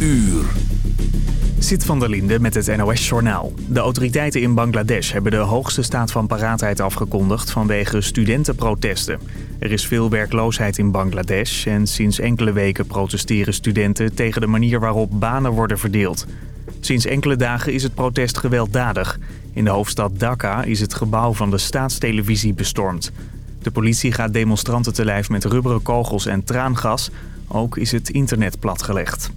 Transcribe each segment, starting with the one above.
uur. Zit van der Linde met het NOS-journaal. De autoriteiten in Bangladesh hebben de hoogste staat van paraatheid afgekondigd vanwege studentenprotesten. Er is veel werkloosheid in Bangladesh en sinds enkele weken protesteren studenten tegen de manier waarop banen worden verdeeld. Sinds enkele dagen is het protest gewelddadig. In de hoofdstad Dhaka is het gebouw van de staatstelevisie bestormd. De politie gaat demonstranten te lijf met rubberen kogels en traangas. Ook is het internet platgelegd.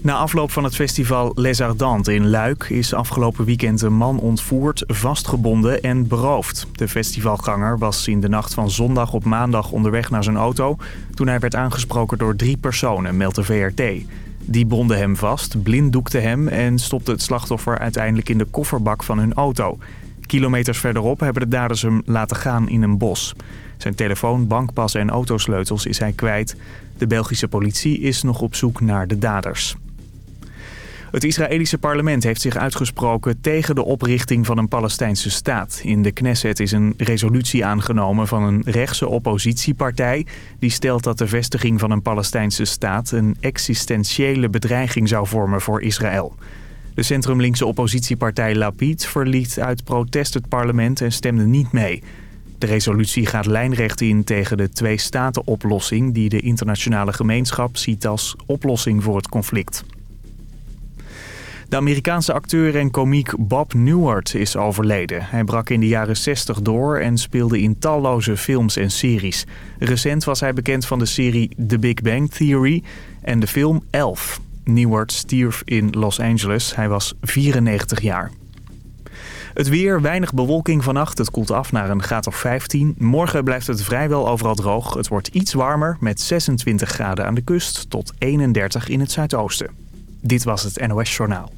Na afloop van het festival Les Ardentes in Luik is afgelopen weekend een man ontvoerd, vastgebonden en beroofd. De festivalganger was in de nacht van zondag op maandag onderweg naar zijn auto... toen hij werd aangesproken door drie personen, meldt de VRT. Die bonden hem vast, blinddoekten hem en stopte het slachtoffer uiteindelijk in de kofferbak van hun auto. Kilometers verderop hebben de daders hem laten gaan in een bos. Zijn telefoon, bankpas en autosleutels is hij kwijt. De Belgische politie is nog op zoek naar de daders. Het Israëlische parlement heeft zich uitgesproken tegen de oprichting van een Palestijnse staat. In de Knesset is een resolutie aangenomen van een rechtse oppositiepartij... die stelt dat de vestiging van een Palestijnse staat een existentiële bedreiging zou vormen voor Israël. De centrumlinkse oppositiepartij Lapid verliet uit protest het parlement en stemde niet mee. De resolutie gaat lijnrecht in tegen de twee-staten-oplossing... die de internationale gemeenschap ziet als oplossing voor het conflict. De Amerikaanse acteur en komiek Bob Newhart is overleden. Hij brak in de jaren 60 door en speelde in talloze films en series. Recent was hij bekend van de serie The Big Bang Theory en de film Elf. Newhart stierf in Los Angeles. Hij was 94 jaar. Het weer, weinig bewolking vannacht. Het koelt af naar een graad of 15. Morgen blijft het vrijwel overal droog. Het wordt iets warmer met 26 graden aan de kust tot 31 in het zuidoosten. Dit was het NOS Journaal.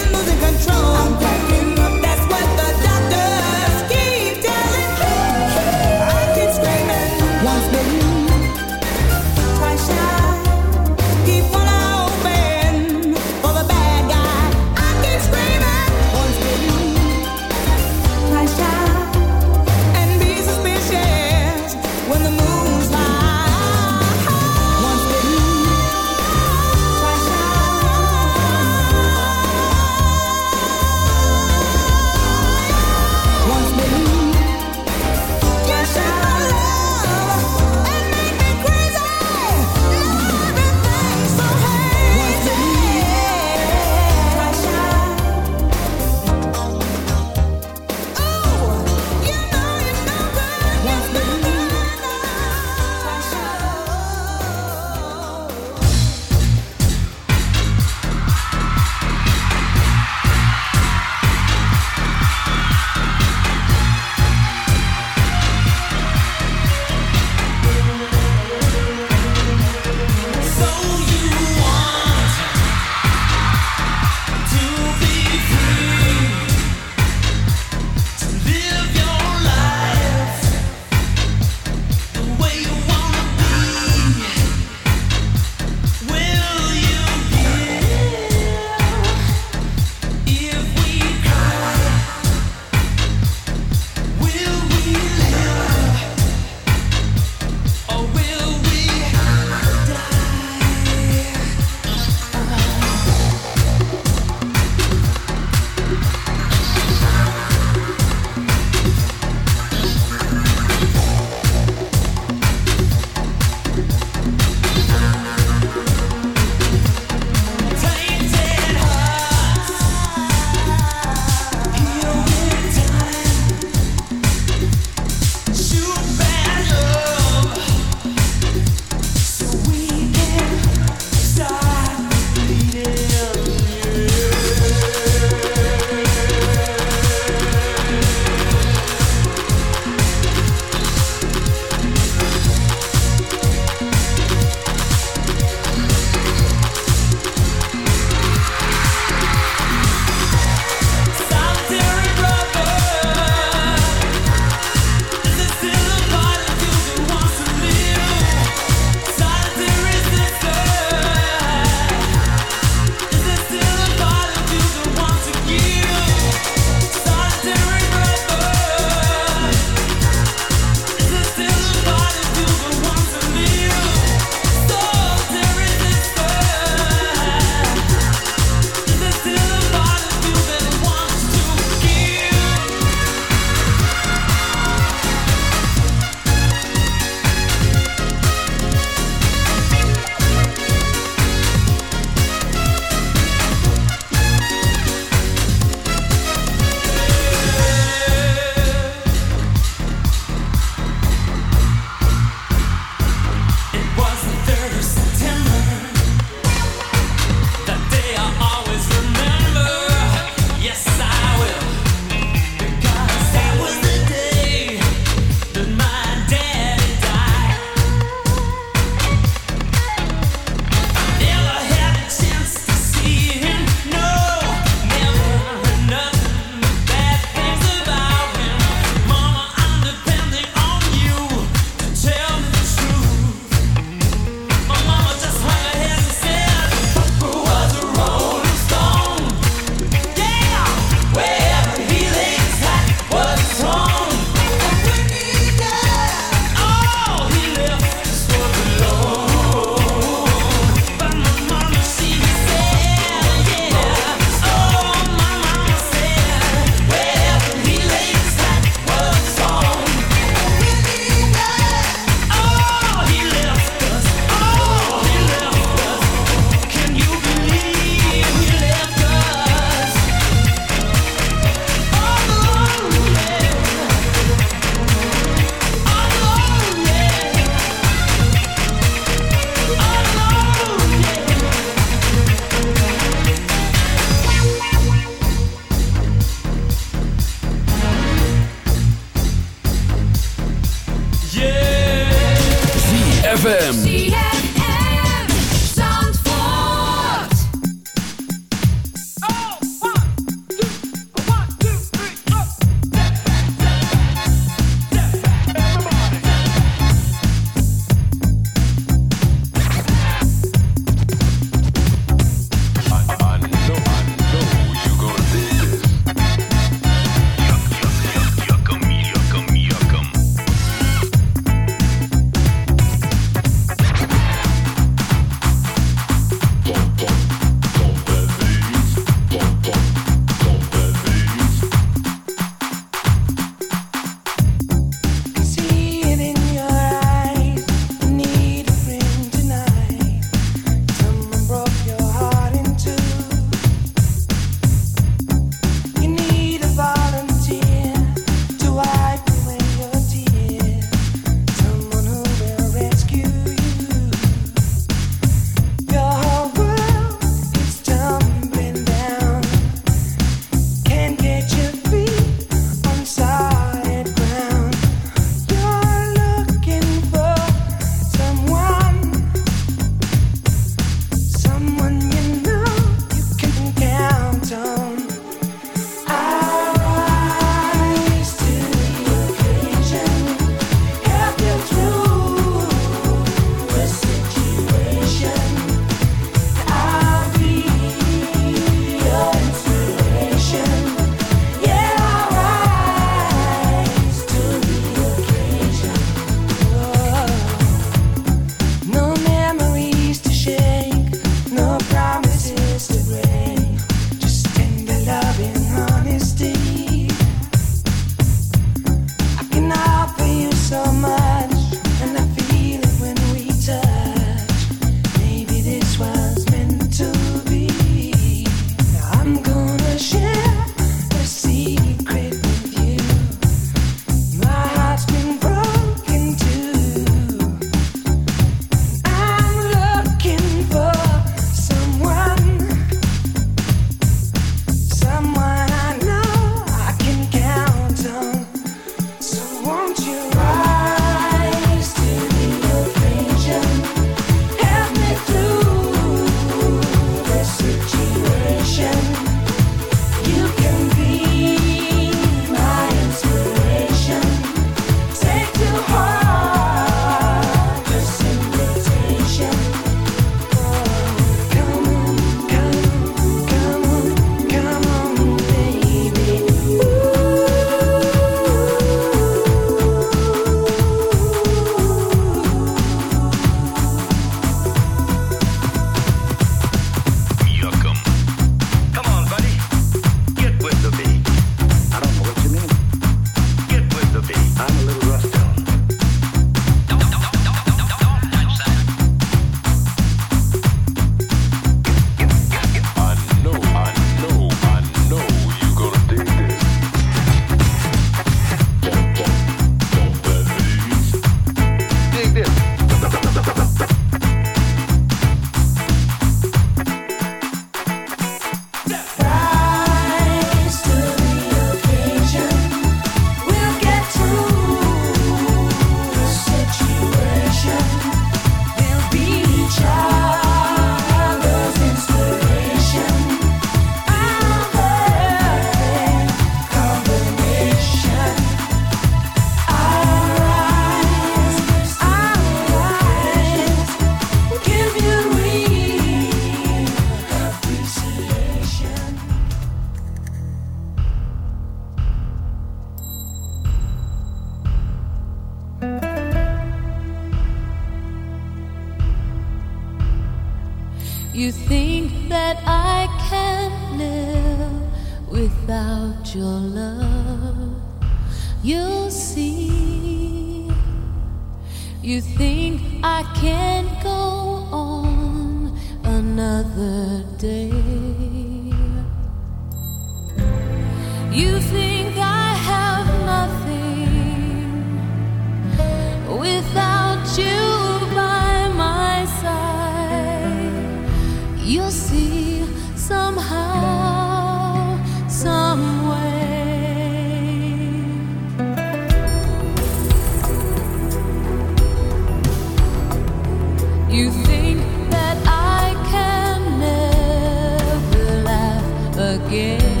Again.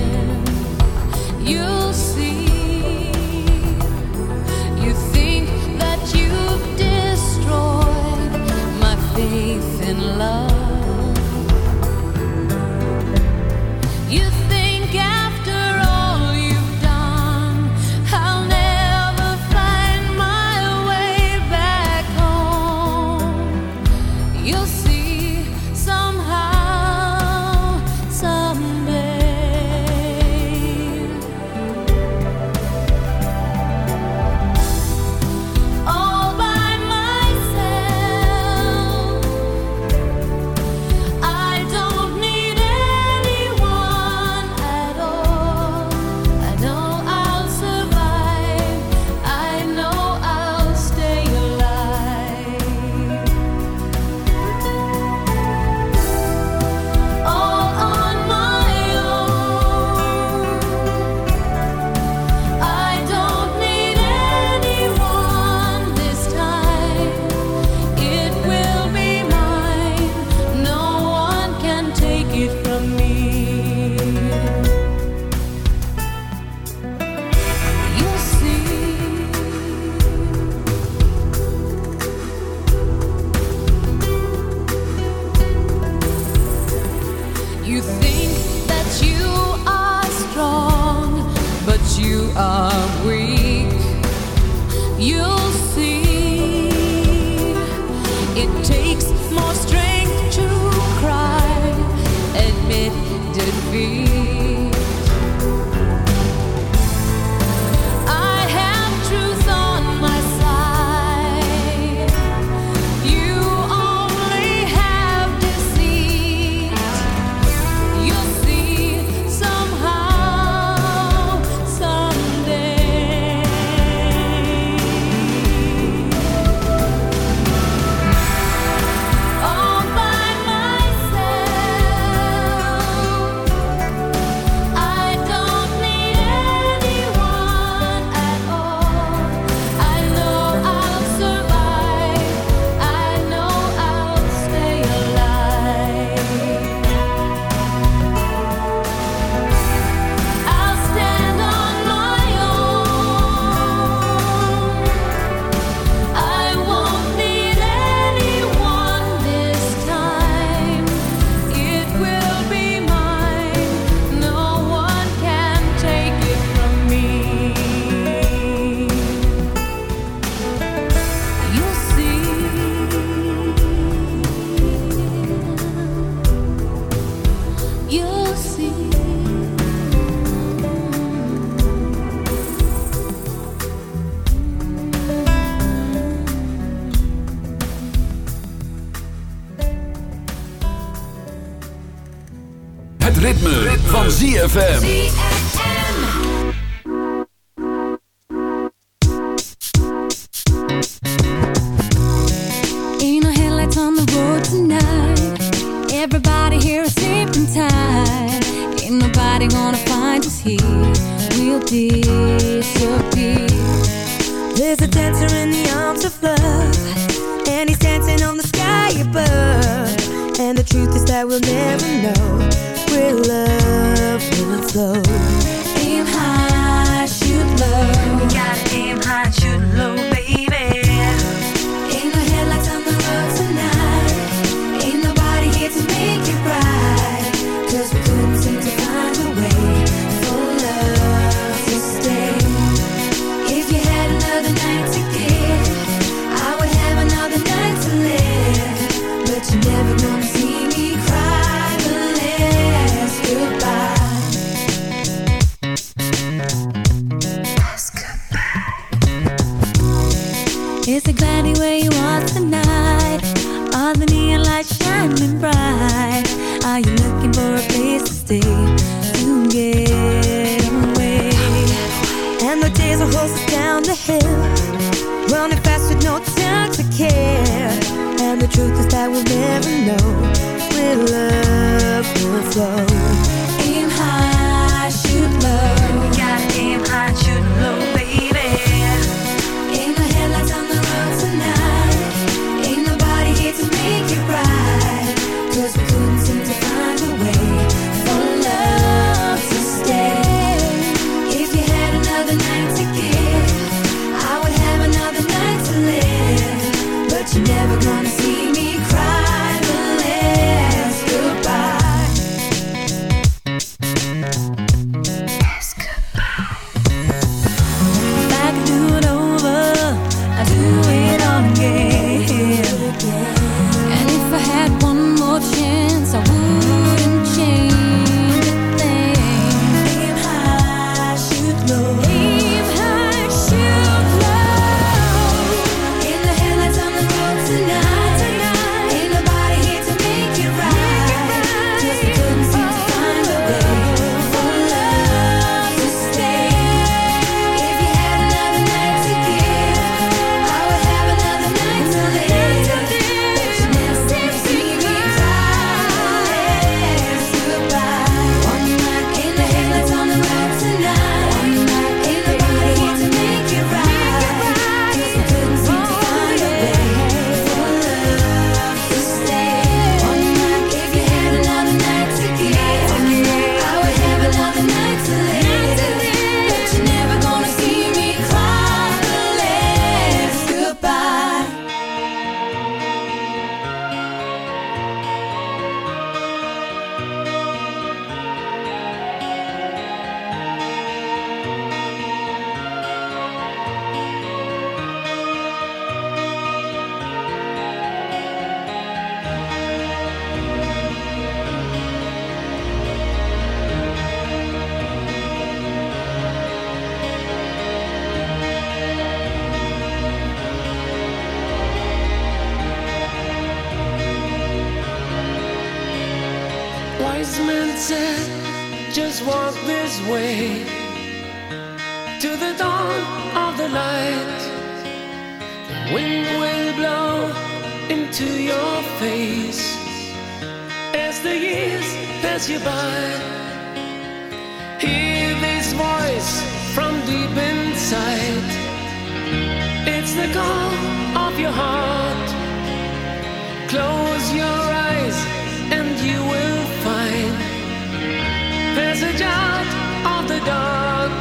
out of the dark.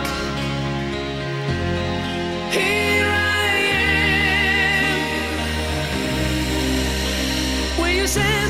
Here I am. You send?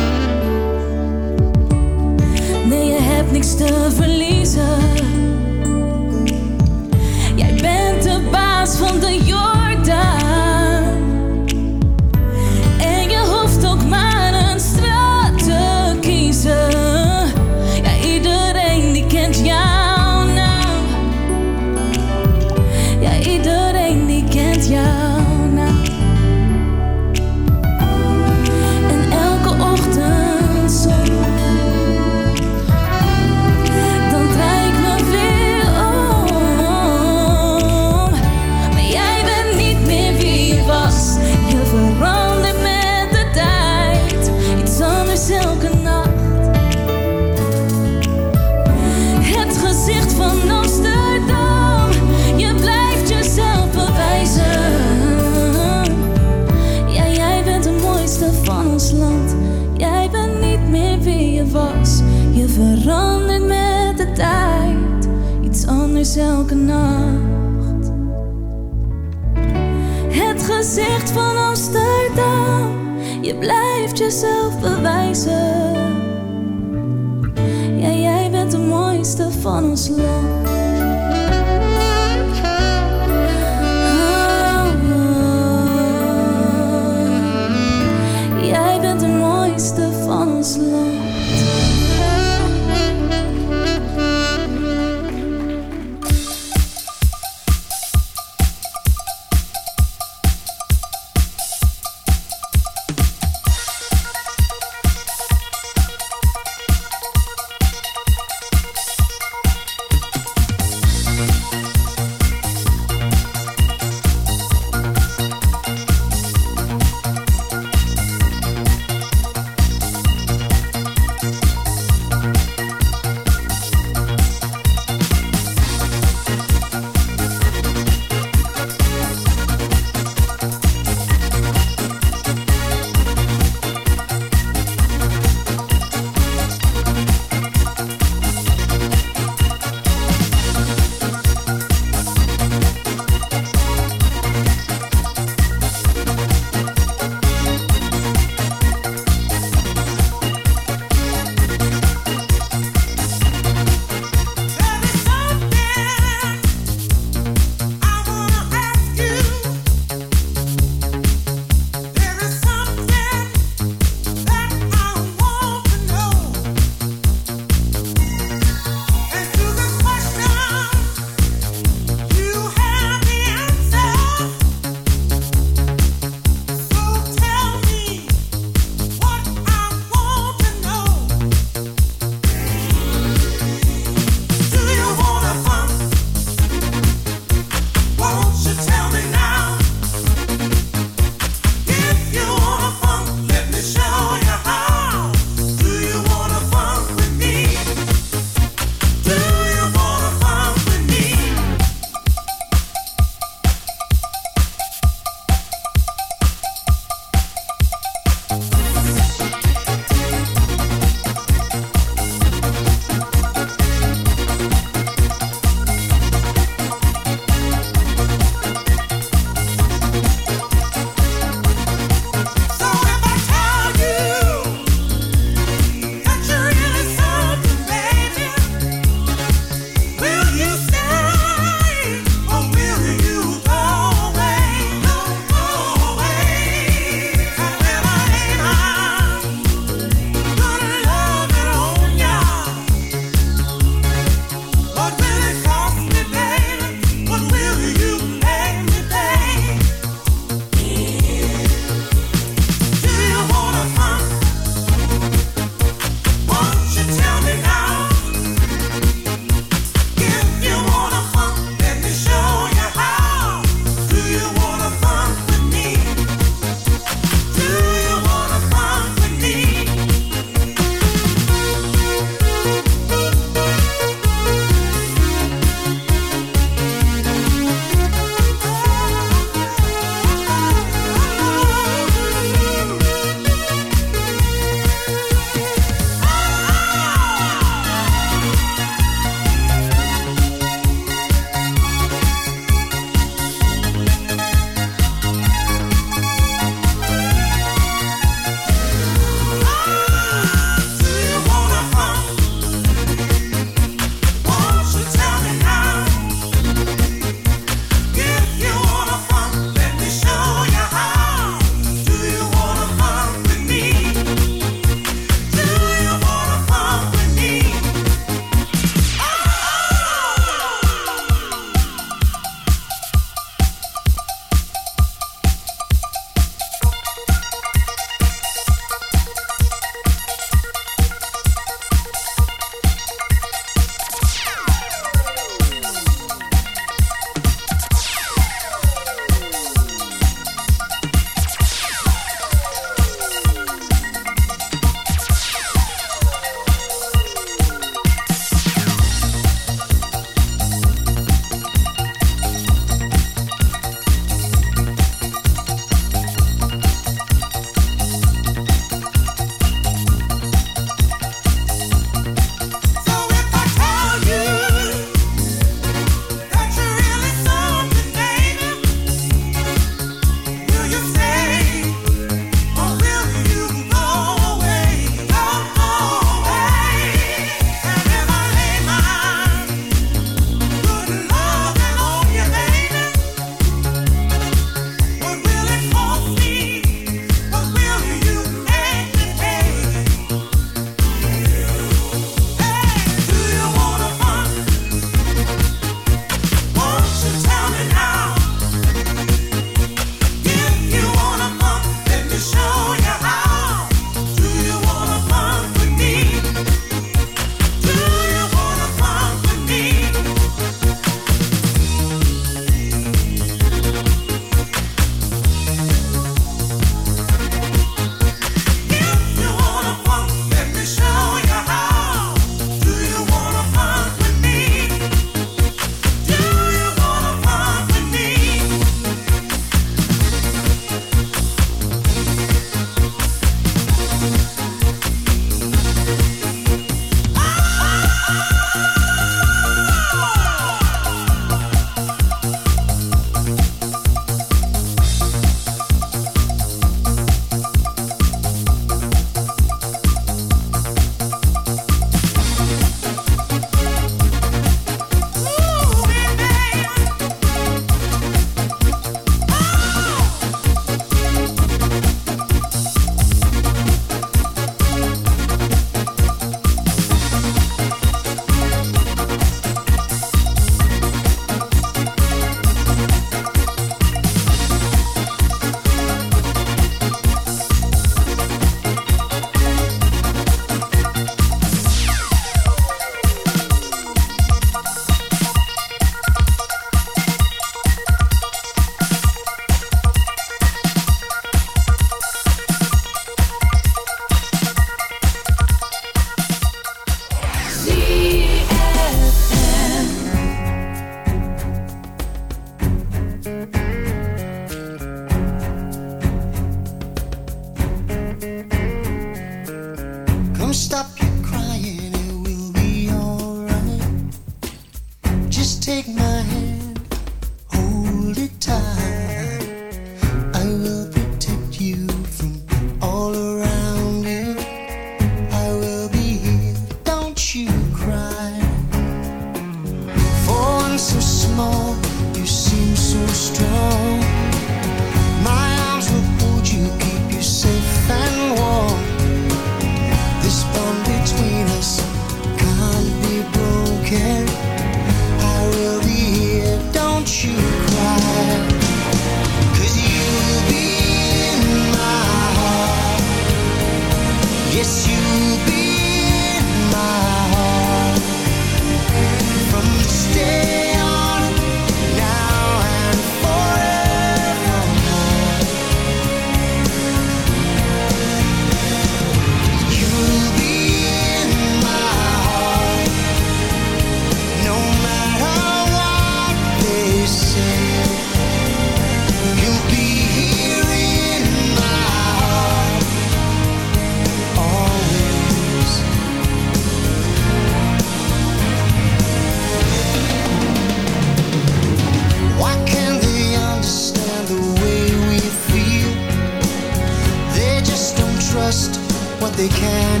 they can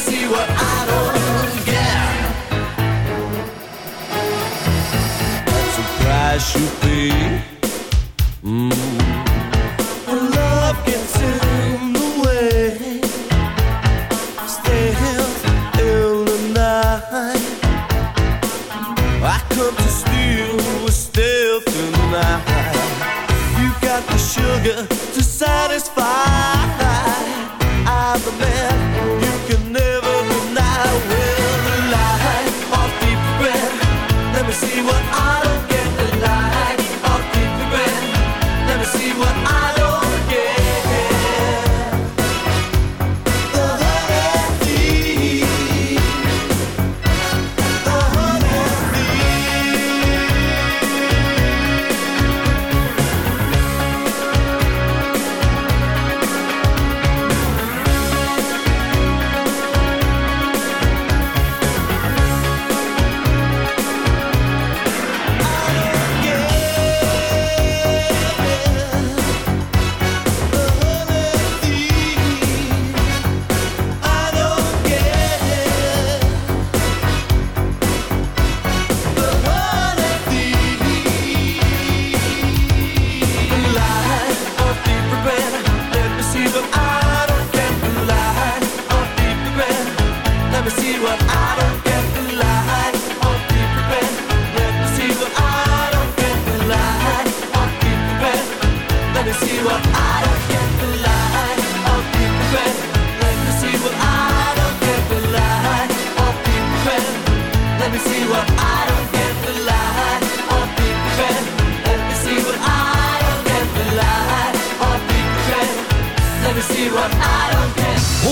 see what I don't get. Surprise should be. Mm. When love gets in the way, in the night. I come to steal with stealth. You got the sugar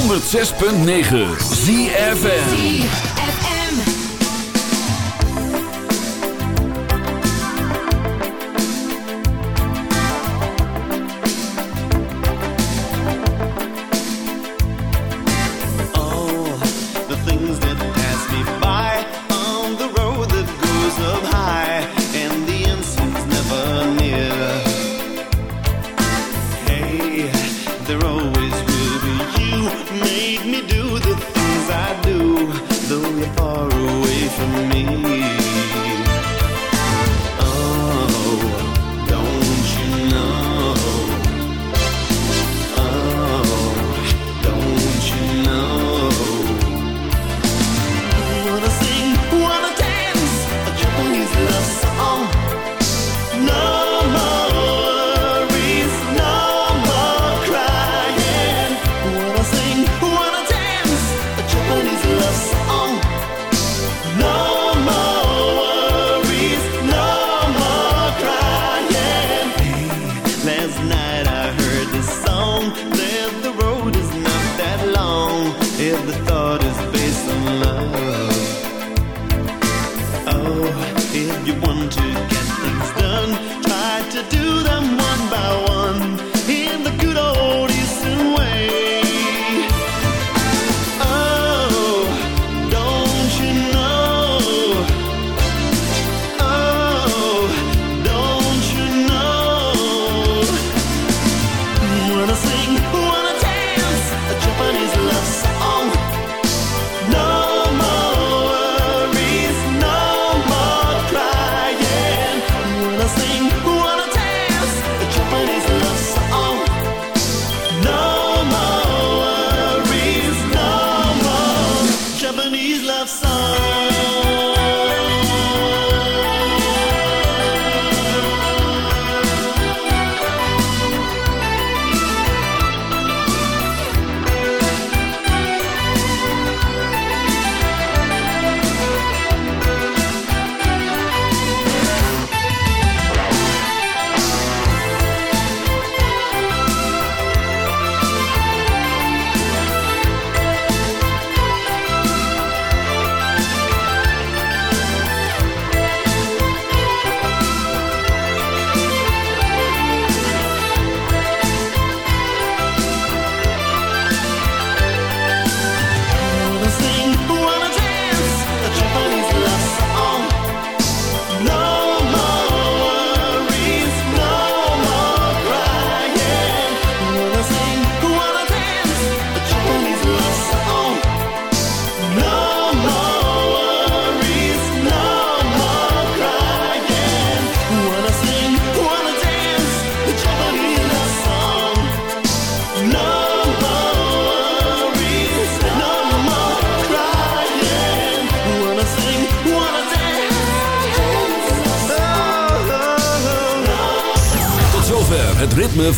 106.9 ZFN